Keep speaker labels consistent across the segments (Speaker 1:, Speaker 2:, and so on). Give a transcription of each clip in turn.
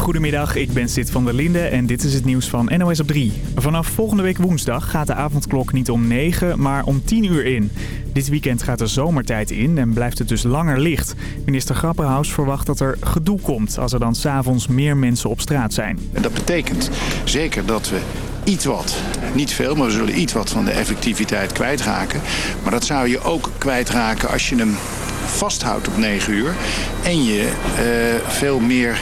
Speaker 1: Goedemiddag, ik ben Sid van der Linde en dit is het nieuws van NOS op 3. Vanaf volgende week woensdag gaat de avondklok niet om 9, maar om 10 uur in. Dit weekend gaat de zomertijd in en blijft het dus langer licht. Minister Grapperhaus verwacht dat er gedoe komt als er dan s'avonds meer mensen op straat zijn.
Speaker 2: En dat betekent zeker dat we iets wat, niet veel, maar we zullen iets wat van de effectiviteit kwijtraken. Maar dat zou je ook kwijtraken als je hem vasthoudt op 9 uur en je uh, veel meer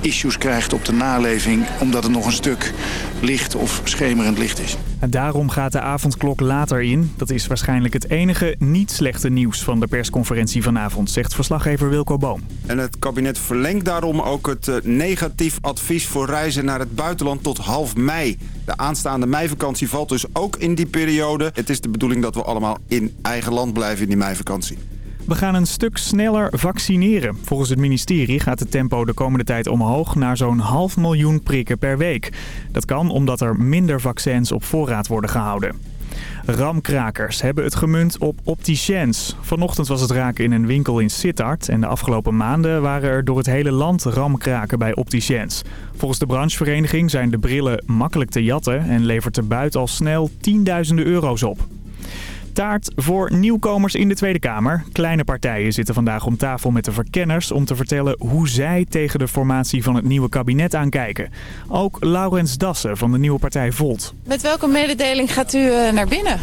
Speaker 2: issues krijgt op de naleving... omdat het nog een stuk licht of schemerend licht is.
Speaker 1: En daarom gaat de avondklok later in. Dat is waarschijnlijk het enige niet slechte nieuws van de persconferentie vanavond... zegt verslaggever Wilco Boom.
Speaker 3: En het kabinet verlengt daarom ook het eh, negatief advies voor reizen naar het buitenland tot half mei. De aanstaande meivakantie valt dus ook in die periode. Het is de bedoeling dat we allemaal in eigen land blijven in die meivakantie.
Speaker 1: We gaan een stuk sneller vaccineren. Volgens het ministerie gaat het tempo de komende tijd omhoog naar zo'n half miljoen prikken per week. Dat kan omdat er minder vaccins op voorraad worden gehouden. Ramkrakers hebben het gemunt op opticiens. Vanochtend was het raken in een winkel in Sittard. En de afgelopen maanden waren er door het hele land ramkraken bij opticiens. Volgens de branchevereniging zijn de brillen makkelijk te jatten... en levert de buit al snel tienduizenden euro's op. Taart voor nieuwkomers in de Tweede Kamer. Kleine partijen zitten vandaag om tafel met de verkenners om te vertellen hoe zij tegen de formatie van het nieuwe kabinet aankijken. Ook Laurens Dassen van de nieuwe partij Volt.
Speaker 4: Met welke mededeling gaat u eh, naar binnen?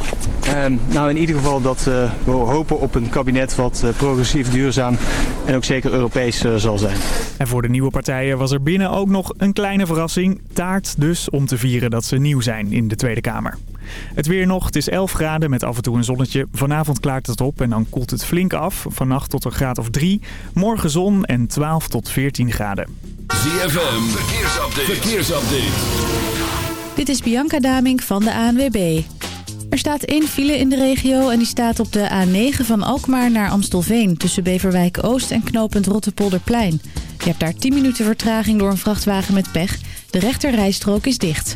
Speaker 5: Uh, nou, in ieder geval dat uh, we hopen op een kabinet wat uh, progressief, duurzaam en ook zeker Europees zal zijn.
Speaker 1: En voor de nieuwe partijen was er binnen ook nog een kleine verrassing. Taart dus om te vieren dat ze nieuw zijn in de Tweede Kamer. Het weer nog, het is 11 graden met af en toe een zonnetje. Vanavond klaart het op en dan koelt het flink af. Vannacht tot een graad of 3. Morgen zon en 12 tot 14 graden.
Speaker 6: ZFM, verkeersupdate. verkeersupdate.
Speaker 7: Dit is Bianca Daming van de ANWB. Er staat één file in de regio en die staat op de A9 van Alkmaar naar Amstelveen... tussen Beverwijk Oost en knooppunt Rottepolderplein. Je hebt daar 10 minuten vertraging door een vrachtwagen met pech. De rechter rijstrook is dicht.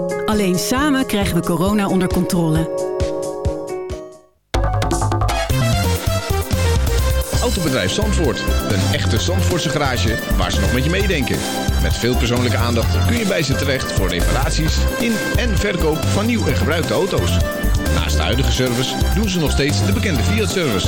Speaker 8: Alleen samen krijgen we corona onder controle.
Speaker 9: Autobedrijf Zandvoort. Een echte Zandvoortse garage waar ze nog met je meedenken. Met veel persoonlijke aandacht kun je bij ze terecht voor reparaties in en verkoop van nieuw en gebruikte auto's. Naast de huidige service doen ze nog steeds de bekende Fiat-service.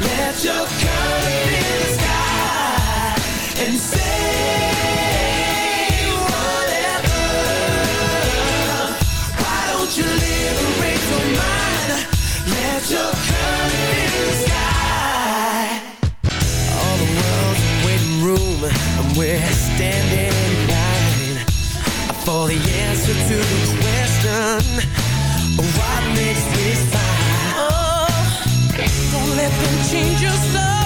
Speaker 10: Let your and say whatever. Why don't you liberate your mind? Let your the sky. All the world's a waiting room, and we're standing in line for the answer to the question: What slip and
Speaker 11: change your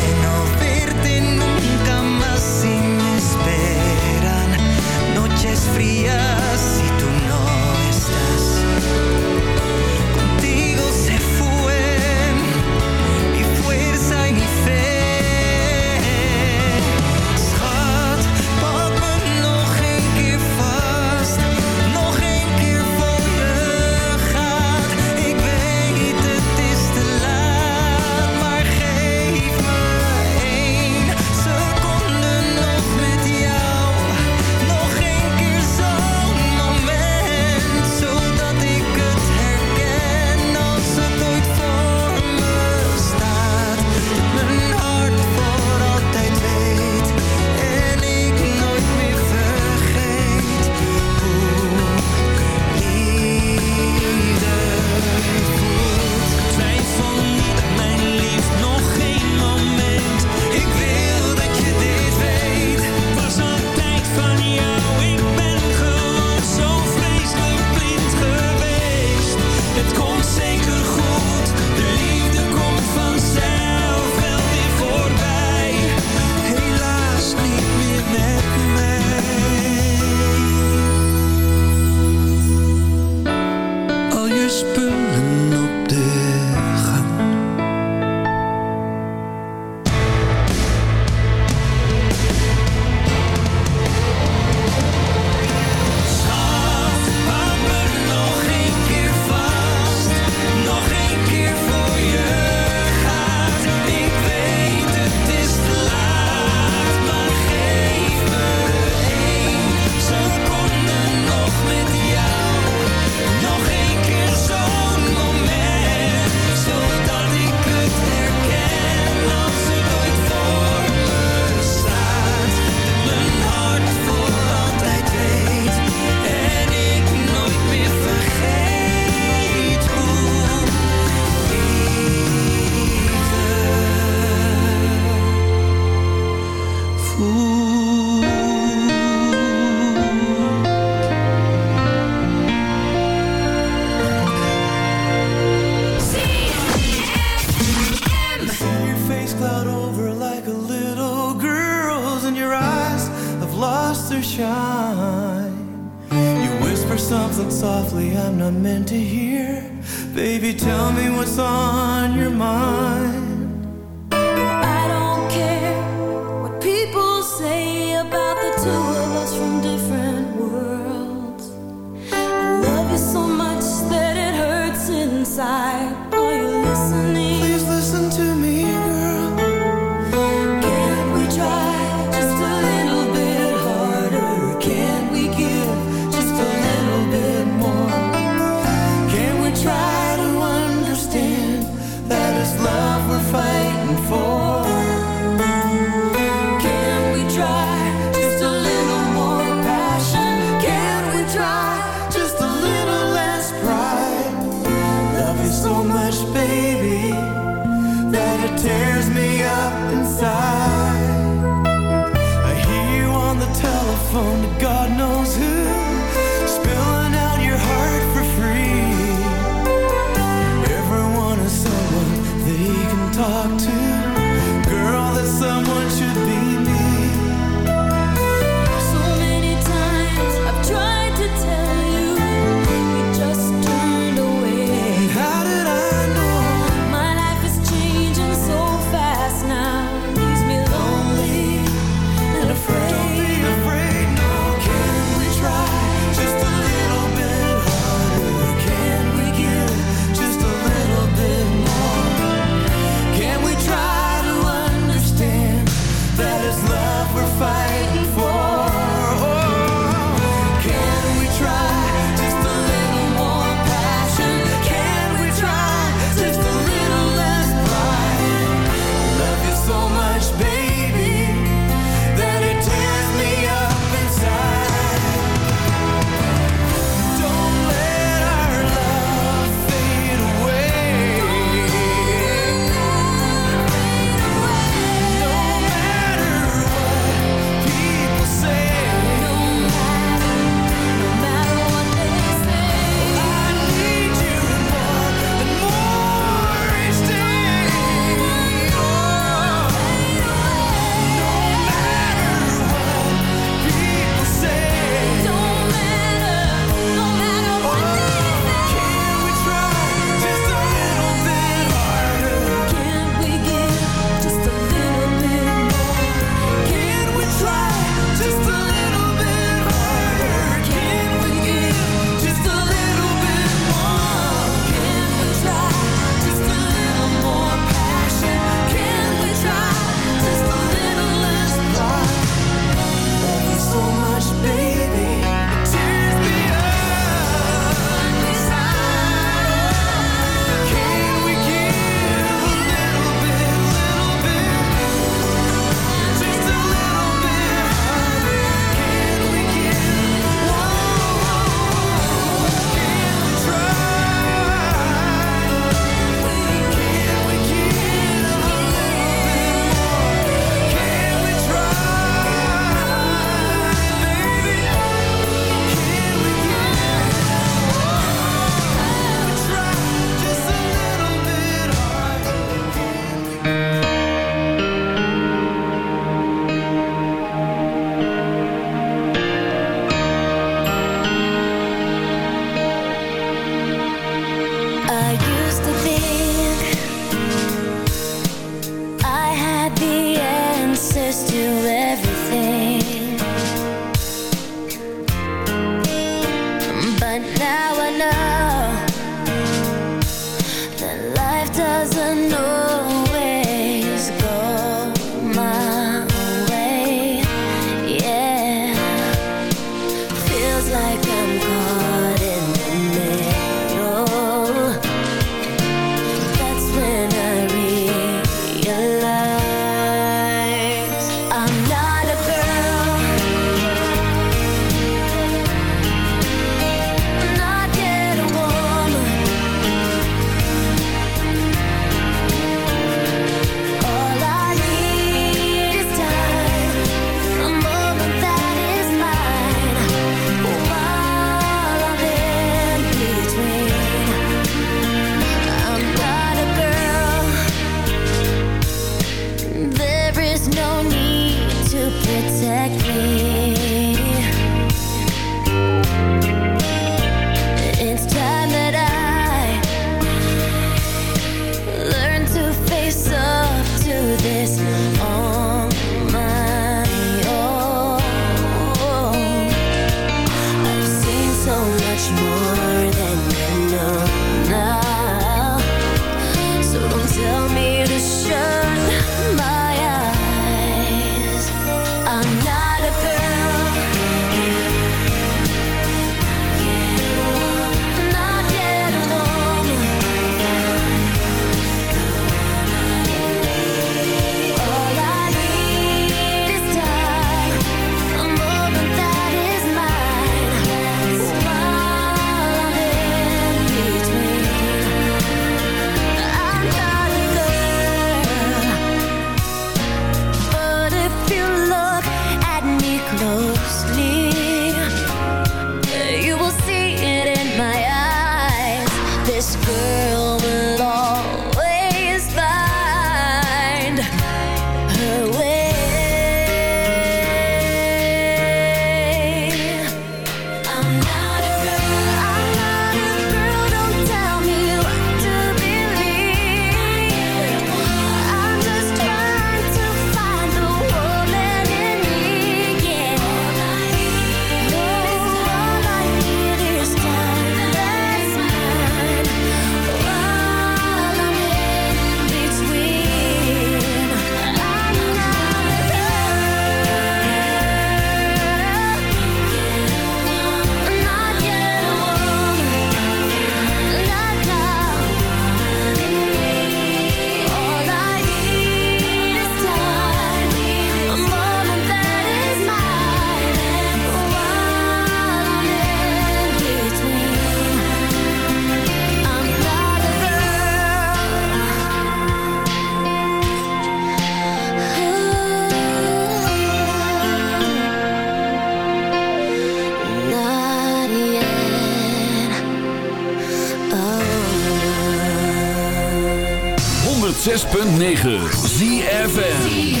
Speaker 10: 106.9 ZFN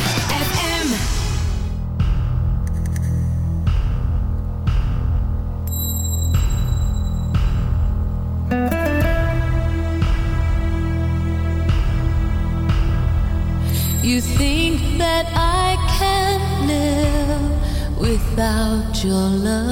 Speaker 10: You
Speaker 12: think that I can live without your love.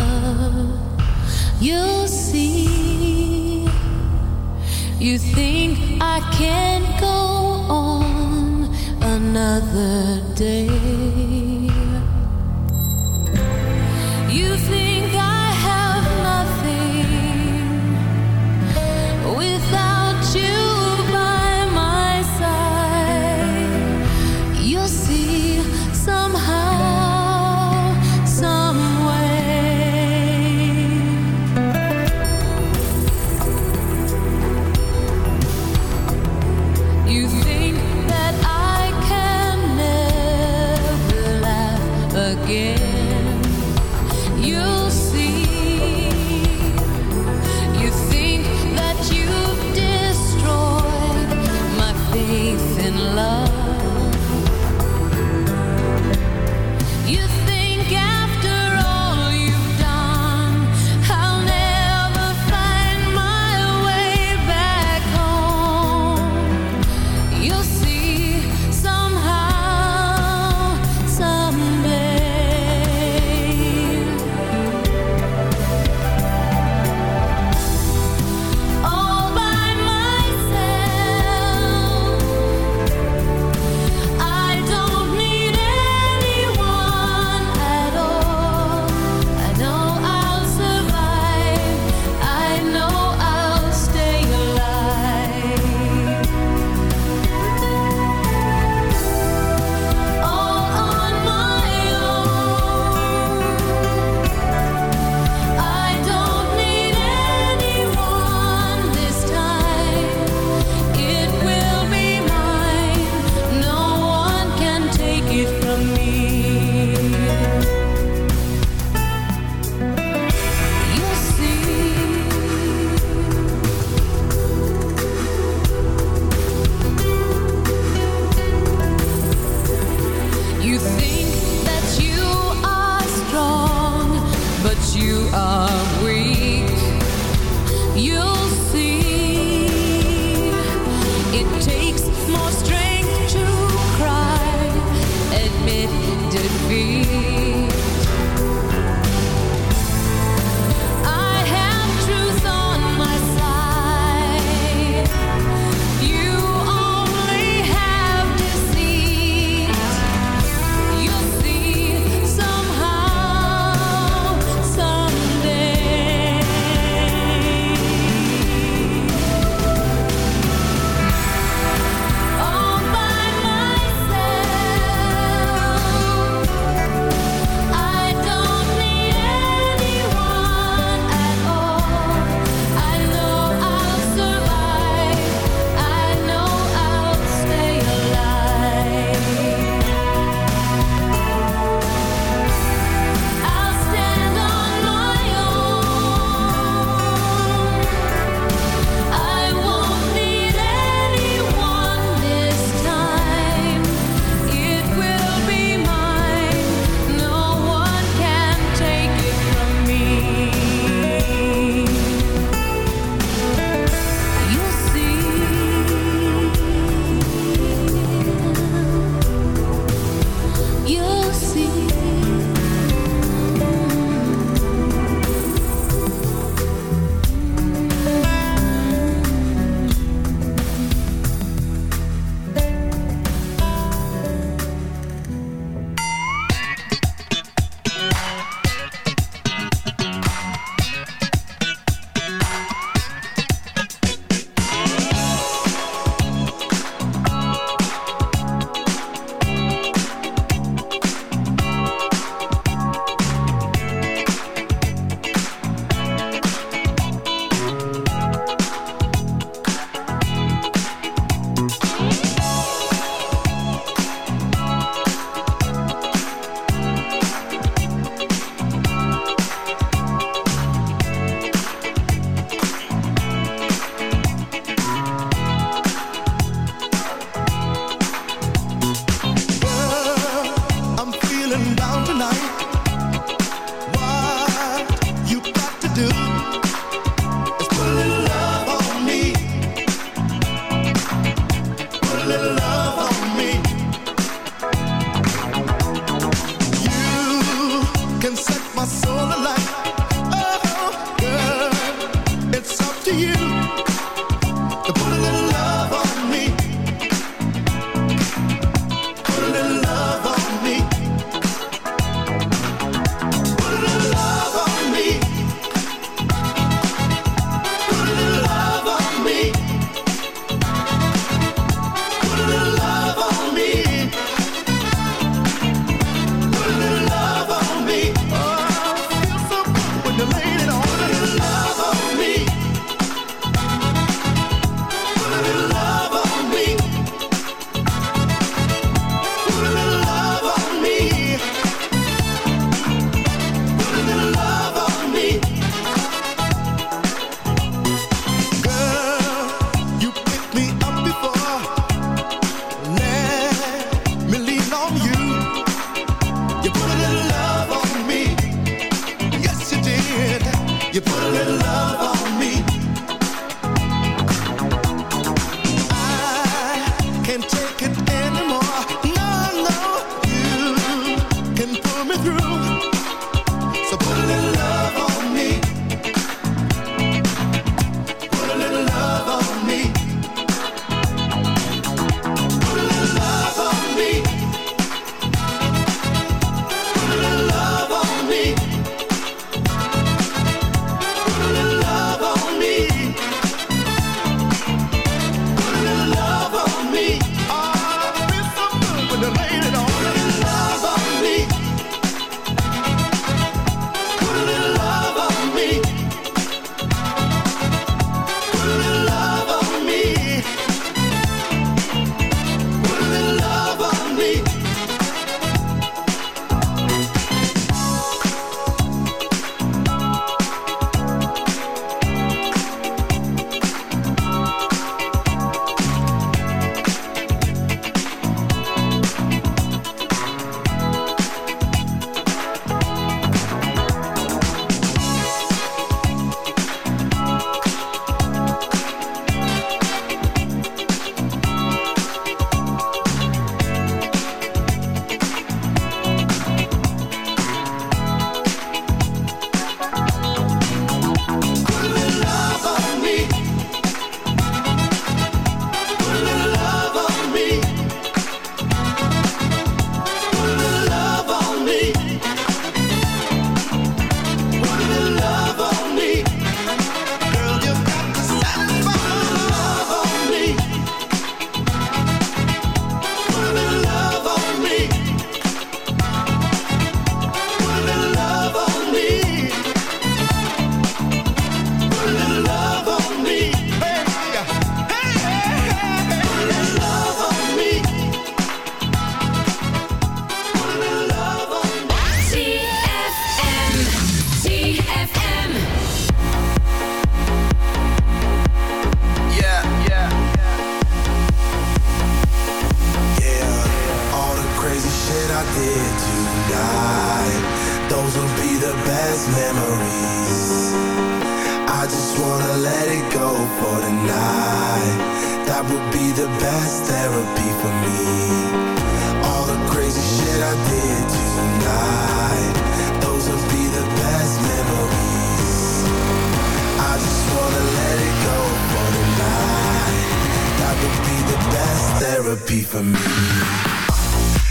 Speaker 13: therapy for me.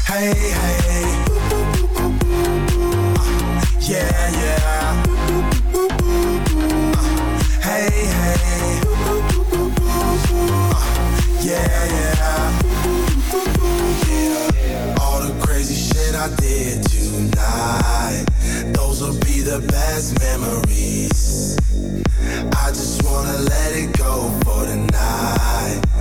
Speaker 13: Hey, hey. Yeah, yeah. Hey, hey. Yeah, yeah. All the crazy shit I did tonight. Those will be the best memories. I just wanna let it go for tonight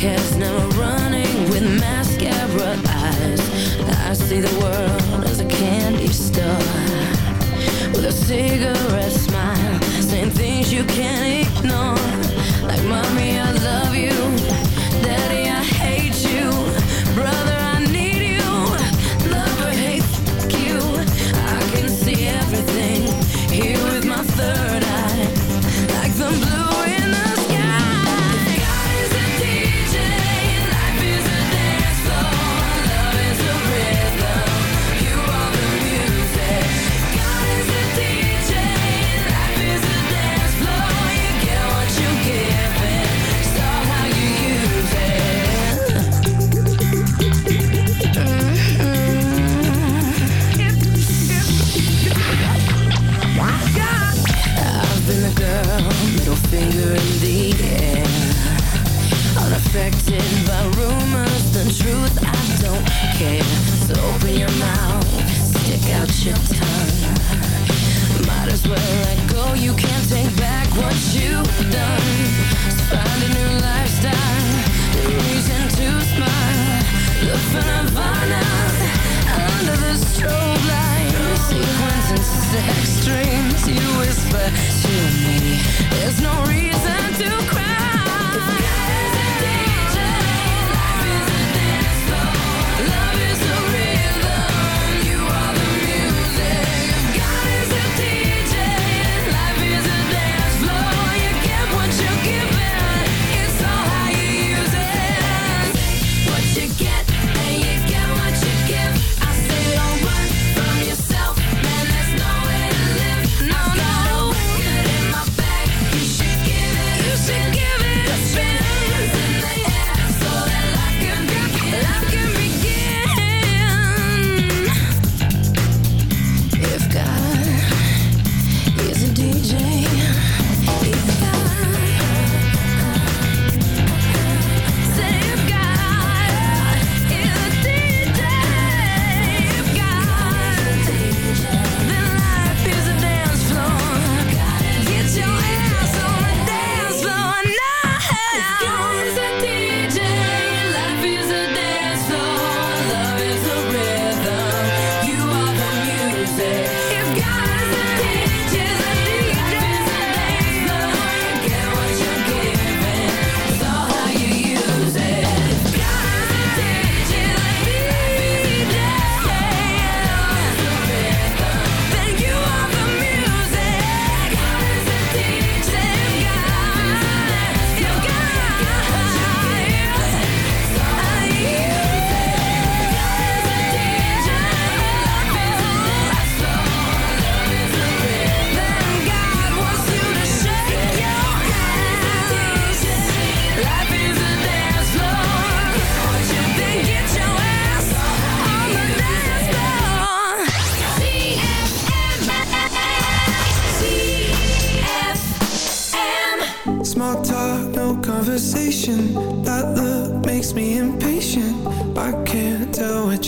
Speaker 12: outcast now running with mascara eyes. I see the world as a candy store. With a cigarette smile Saying things you can't ignore. Like mommy So open your mouth, stick out your tongue. Might as well let go, you can't take back what you've done. So find a new lifestyle, a reason to smile. Under the strobe light. Sequence you whisper to me. There's no reason.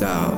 Speaker 14: doubt.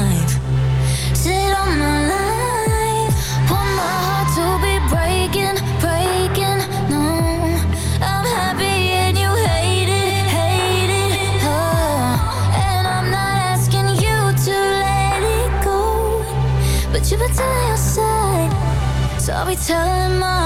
Speaker 15: telling my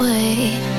Speaker 12: 喂。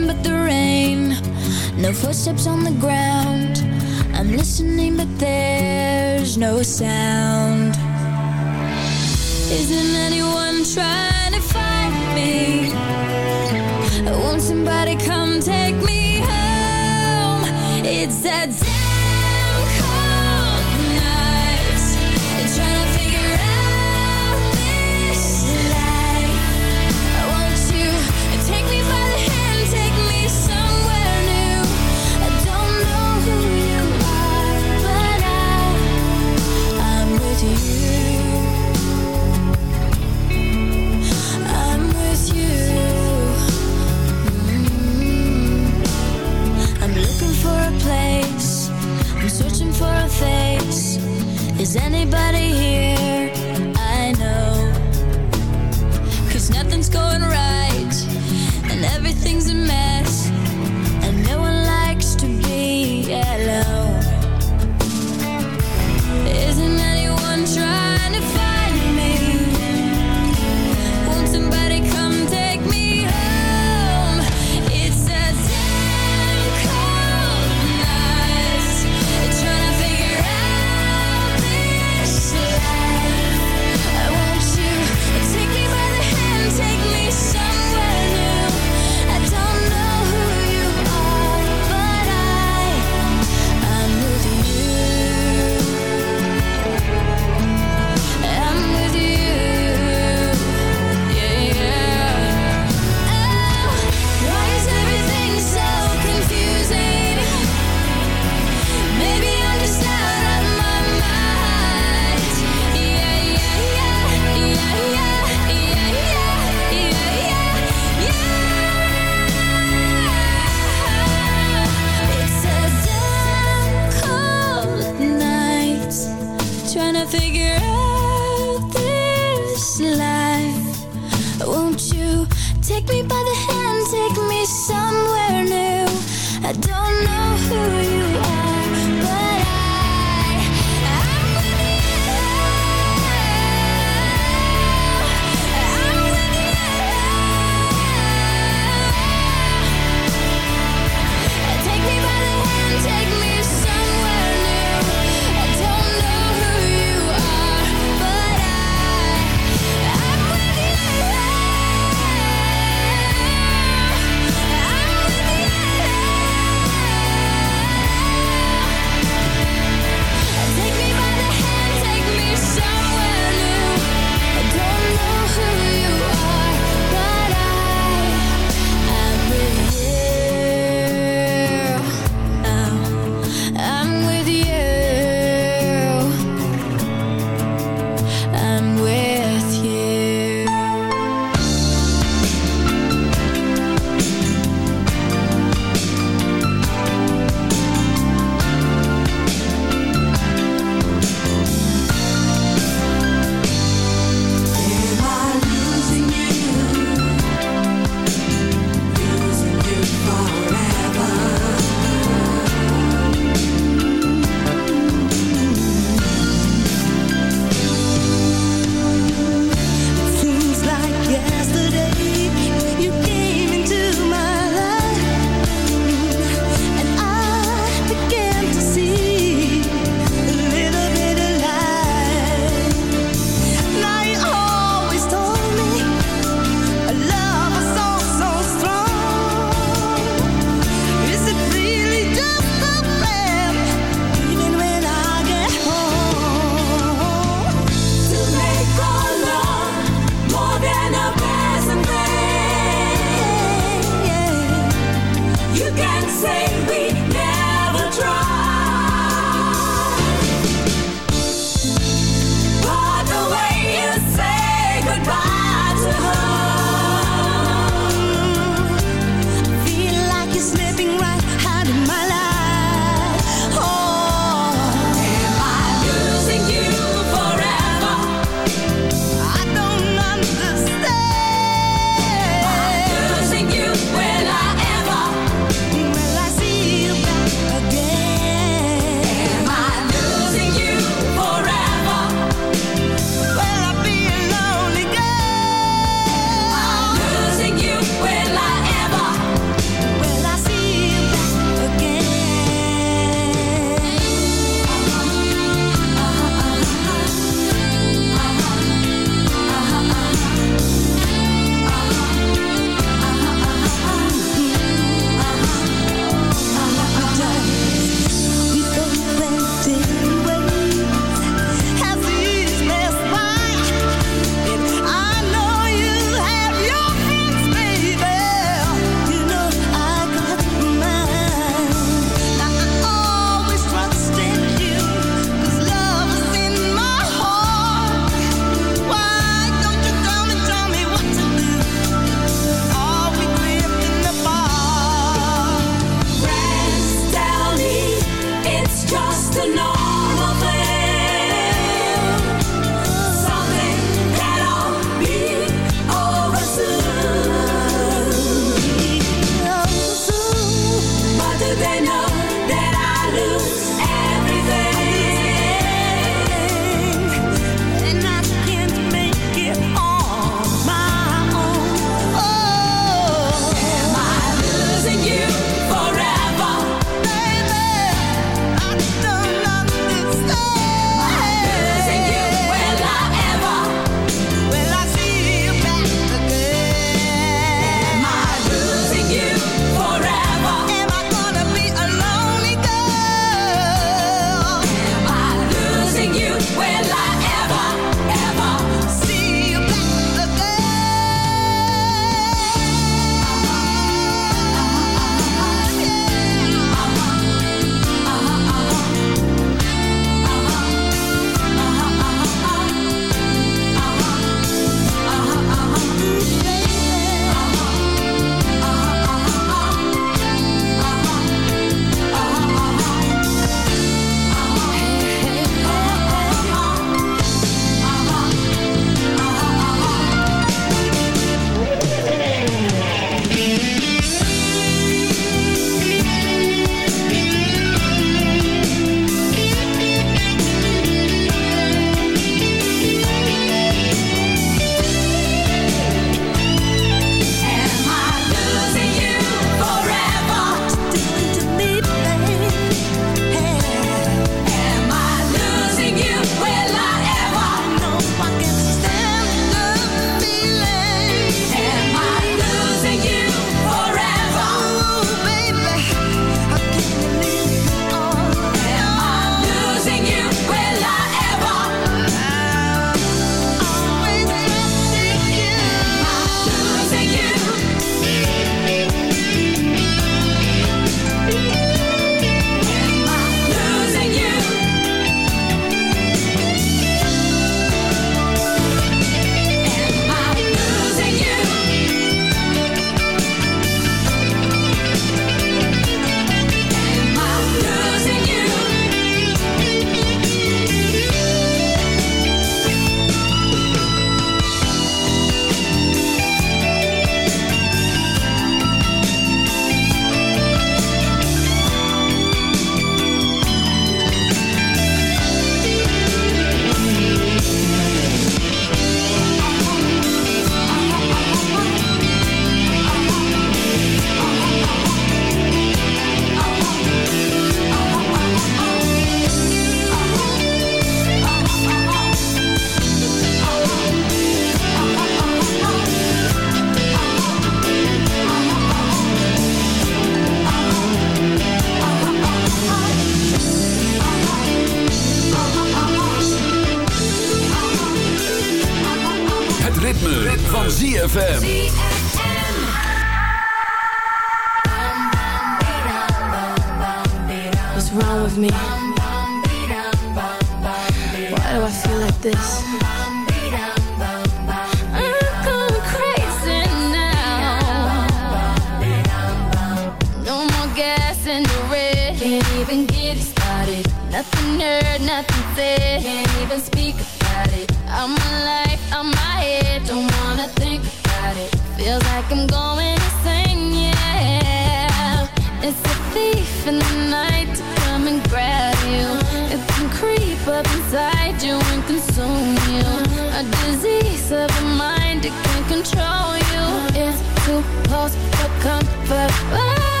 Speaker 12: close for comfort. Oh.